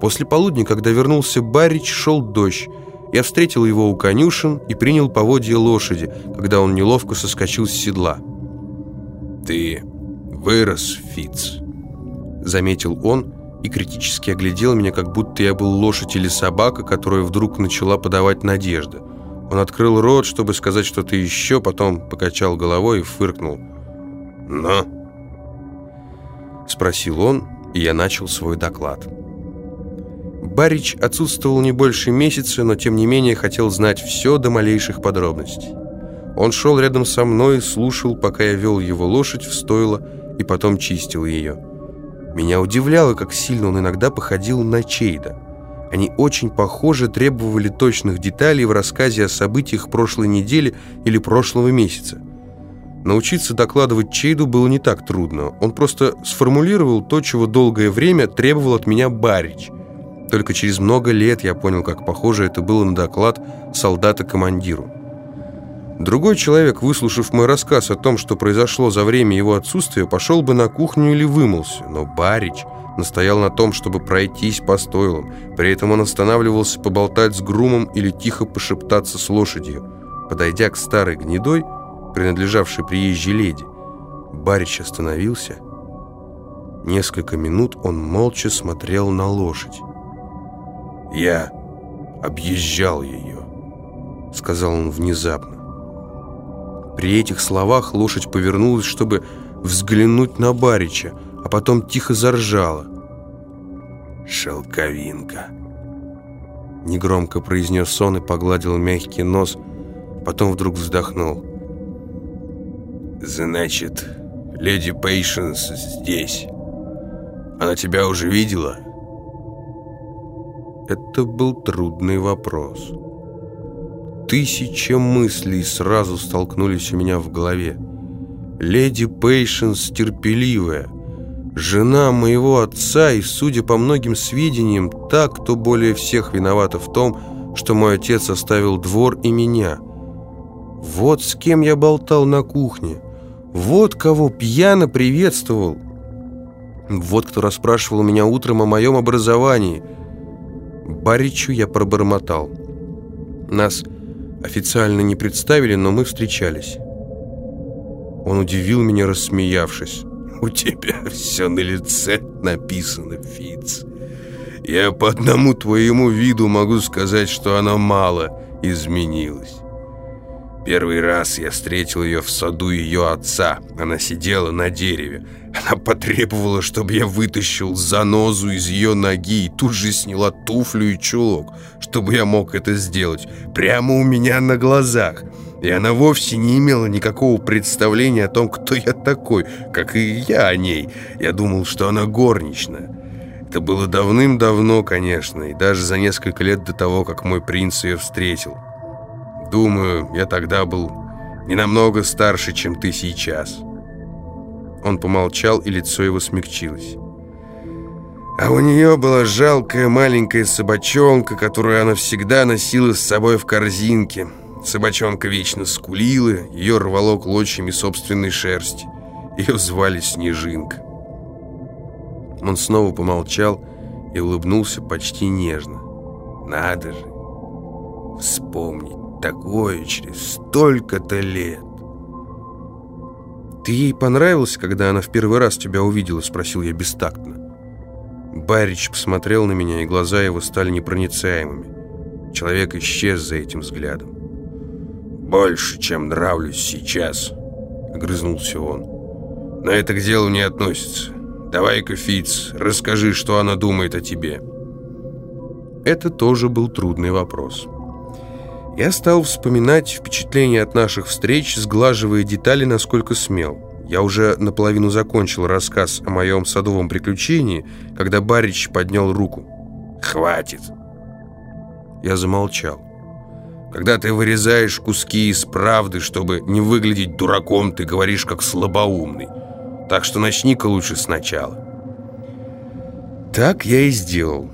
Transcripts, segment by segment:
После полудня, когда вернулся Барич, шел дождь. Я встретил его у конюшен и принял поводье лошади, когда он неловко соскочил с седла. «Ты вырос, Фиц, заметил он и критически оглядел меня, как будто я был лошадь или собака, которая вдруг начала подавать надежды. Он открыл рот, чтобы сказать что-то еще, потом покачал головой и фыркнул. «Но?» Спросил он, и я начал свой доклад. Барич отсутствовал не больше месяца, но тем не менее хотел знать все до малейших подробностей. Он шел рядом со мной, и слушал, пока я вел его лошадь в стойло и потом чистил ее. Меня удивляло, как сильно он иногда походил на Чейда. Они очень похоже требовали точных деталей в рассказе о событиях прошлой недели или прошлого месяца. Научиться докладывать Чейду было не так трудно. Он просто сформулировал то, чего долгое время требовал от меня Барич. Только через много лет я понял, как похоже это было на доклад солдата командиру. Другой человек, выслушав мой рассказ о том, что произошло за время его отсутствия, пошел бы на кухню или вымылся, но Барич настоял на том, чтобы пройтись по стойлам. При этом он останавливался поболтать с грумом или тихо пошептаться с лошадью. Подойдя к старой гнедой, принадлежавшей приезжей леди, Барич остановился. Несколько минут он молча смотрел на лошадь. «Я объезжал ее», — сказал он внезапно. При этих словах лошадь повернулась, чтобы взглянуть на Барича, а потом тихо заржала. «Шелковинка!» Негромко произнес он и погладил мягкий нос, потом вдруг вздохнул. «Значит, леди Пейшенс здесь. Она тебя уже видела?» Это был трудный вопрос. Тысяча мыслей сразу столкнулись у меня в голове. Леди Пейшенс терпеливая, жена моего отца и, судя по многим сведениям, та, кто более всех виновата в том, что мой отец оставил двор и меня. Вот с кем я болтал на кухне, вот кого пьяно приветствовал, вот кто расспрашивал меня утром о моем образовании. Баричу я пробормотал. Нас Официально не представили, но мы встречались. Он удивил меня, рассмеявшись. «У тебя все на лице написано, Фиц. Я по одному твоему виду могу сказать, что оно мало изменилось. Первый раз я встретил ее в саду ее отца. Она сидела на дереве. Она потребовала, чтобы я вытащил занозу из ее ноги и тут же сняла туфлю и чулок, чтобы я мог это сделать прямо у меня на глазах. И она вовсе не имела никакого представления о том, кто я такой, как и я о ней. Я думал, что она горничная. Это было давным-давно, конечно, и даже за несколько лет до того, как мой принц ее встретил. Думаю, я тогда был не намного старше, чем ты сейчас». Он помолчал, и лицо его смягчилось. А у нее была жалкая маленькая собачонка, которую она всегда носила с собой в корзинке. Собачонка вечно скулила, ее рвало клочьями собственной шерсти. Ее звали Снежинка. Он снова помолчал и улыбнулся почти нежно. «Надо же! Вспомнить!» Такое через столько-то лет. «Ты ей понравился, когда она в первый раз тебя увидела?» – спросил я бестактно. Барич посмотрел на меня, и глаза его стали непроницаемыми. Человек исчез за этим взглядом. «Больше, чем нравлюсь сейчас», — огрызнулся он. «Но это к делу не относится. Давай-ка, Фиц, расскажи, что она думает о тебе». Это тоже был трудный вопрос. Я стал вспоминать впечатления от наших встреч, сглаживая детали, насколько смел. Я уже наполовину закончил рассказ о моем садовом приключении, когда Барич поднял руку. «Хватит!» Я замолчал. «Когда ты вырезаешь куски из правды, чтобы не выглядеть дураком, ты говоришь как слабоумный. Так что начни-ка лучше сначала». Так я и сделал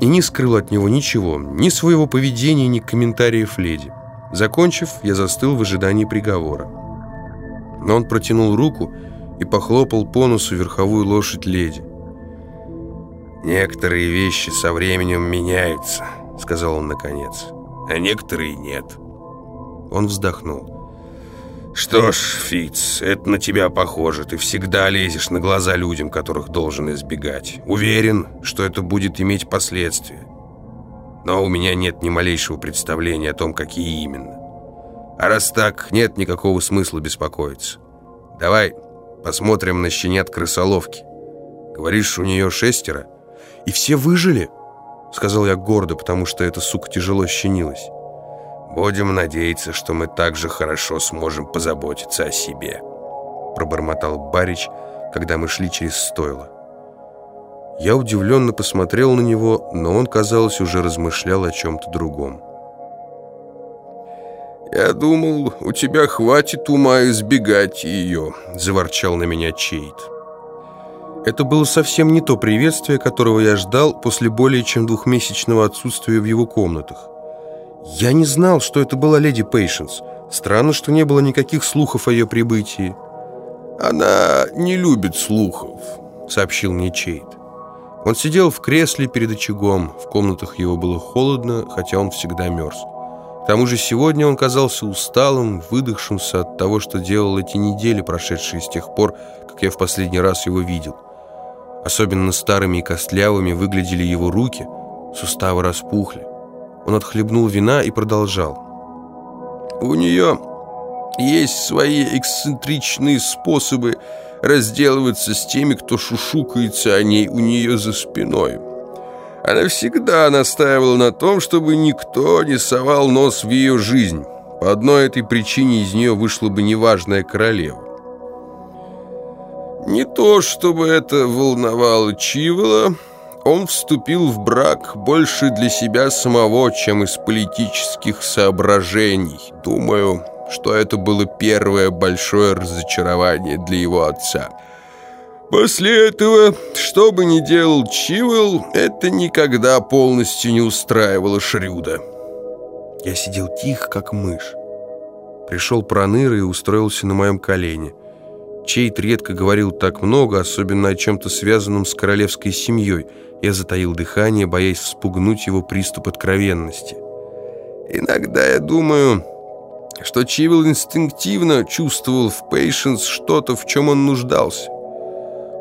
и не скрыл от него ничего, ни своего поведения, ни комментариев леди. Закончив, я застыл в ожидании приговора. Но он протянул руку и похлопал по носу верховую лошадь леди. «Некоторые вещи со временем меняются», — сказал он наконец, — «а некоторые нет». Он вздохнул. «Что ж, Фиц, это на тебя похоже. Ты всегда лезешь на глаза людям, которых должен избегать. Уверен, что это будет иметь последствия. Но у меня нет ни малейшего представления о том, какие именно. А раз так, нет никакого смысла беспокоиться. Давай посмотрим на щенят крысоловки. Говоришь, у нее шестеро?» «И все выжили?» — сказал я гордо, потому что эта сука тяжело щенилась. «Будем надеяться, что мы также хорошо сможем позаботиться о себе», — пробормотал Барич, когда мы шли через стойло. Я удивленно посмотрел на него, но он, казалось, уже размышлял о чем-то другом. «Я думал, у тебя хватит ума избегать ее», — заворчал на меня Чейт. Это было совсем не то приветствие, которого я ждал после более чем двухмесячного отсутствия в его комнатах. Я не знал, что это была леди Пейшенс. Странно, что не было никаких слухов о ее прибытии. «Она не любит слухов», — сообщил мне Чейд. Он сидел в кресле перед очагом. В комнатах его было холодно, хотя он всегда мерз. К тому же сегодня он казался усталым, выдохшимся от того, что делал эти недели, прошедшие с тех пор, как я в последний раз его видел. Особенно старыми и костлявыми выглядели его руки, суставы распухли. Он отхлебнул вина и продолжал. «У нее есть свои эксцентричные способы разделываться с теми, кто шушукается о ней у нее за спиной. Она всегда настаивала на том, чтобы никто не совал нос в ее жизнь. По одной этой причине из нее вышла бы неважная королева. Не то, чтобы это волновало Чивола, он вступил в брак больше для себя самого, чем из политических соображений. Думаю, что это было первое большое разочарование для его отца. После этого, что бы ни делал Чивел, это никогда полностью не устраивало Шрюда. Я сидел тихо, как мышь. Пришел Проныра и устроился на моем колене. Чейт редко говорил так много, особенно о чем-то связанном с королевской семьей. Я затаил дыхание, боясь вспугнуть его приступ откровенности. Иногда я думаю, что Чивил инстинктивно чувствовал в Пейшенс что-то, в чем он нуждался.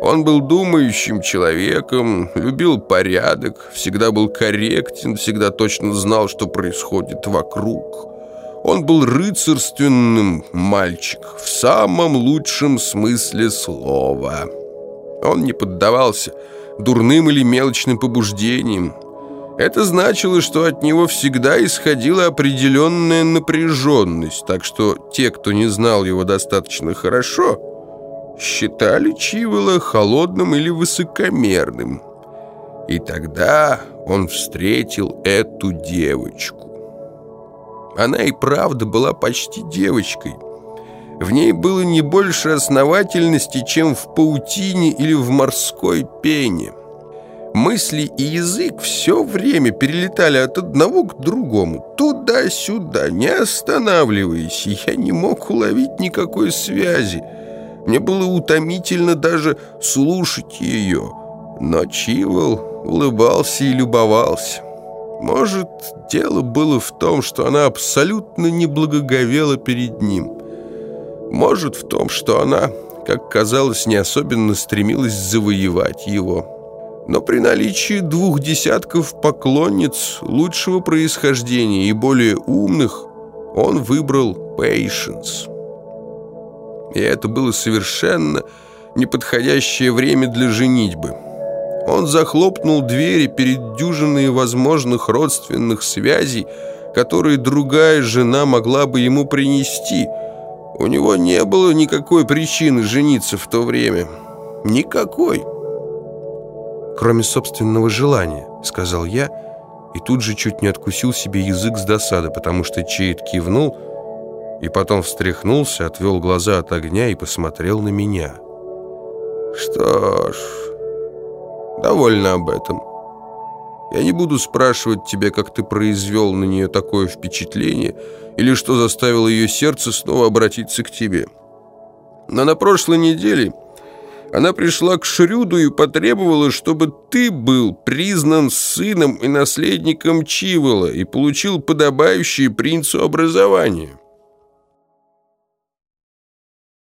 Он был думающим человеком, любил порядок, всегда был корректен, всегда точно знал, что происходит вокруг. Он был рыцарственным мальчик, в самом лучшем смысле слова. Он не поддавался дурным или мелочным побуждениям. Это значило, что от него всегда исходила определенная напряженность, так что те, кто не знал его достаточно хорошо, считали Чивола холодным или высокомерным. И тогда он встретил эту девочку. Она и правда была почти девочкой. В ней было не больше основательности, чем в паутине или в морской пене. Мысли и язык все время перелетали от одного к другому, туда-сюда, не останавливаясь, и я не мог уловить никакой связи. Мне было утомительно даже слушать ее, но Чивол улыбался и любовался. Может, дело было в том, что она абсолютно не благоговела перед ним. Может, в том, что она, как казалось, не особенно стремилась завоевать его. Но при наличии двух десятков поклонниц лучшего происхождения и более умных, он выбрал Пейшенс. И это было совершенно неподходящее время для женитьбы. Он захлопнул двери перед дюжиной возможных родственных связей, которые другая жена могла бы ему принести. У него не было никакой причины жениться в то время. Никакой. «Кроме собственного желания», — сказал я, и тут же чуть не откусил себе язык с досады, потому что Чейд кивнул и потом встряхнулся, отвел глаза от огня и посмотрел на меня. «Что ж...» Довольно об этом. Я не буду спрашивать тебя, как ты произвел на нее такое впечатление, или что заставило ее сердце снова обратиться к тебе. Но на прошлой неделе Она пришла к Шрюду и потребовала, чтобы ты был признан сыном и наследником Чивола и получил подобающее принцу образование.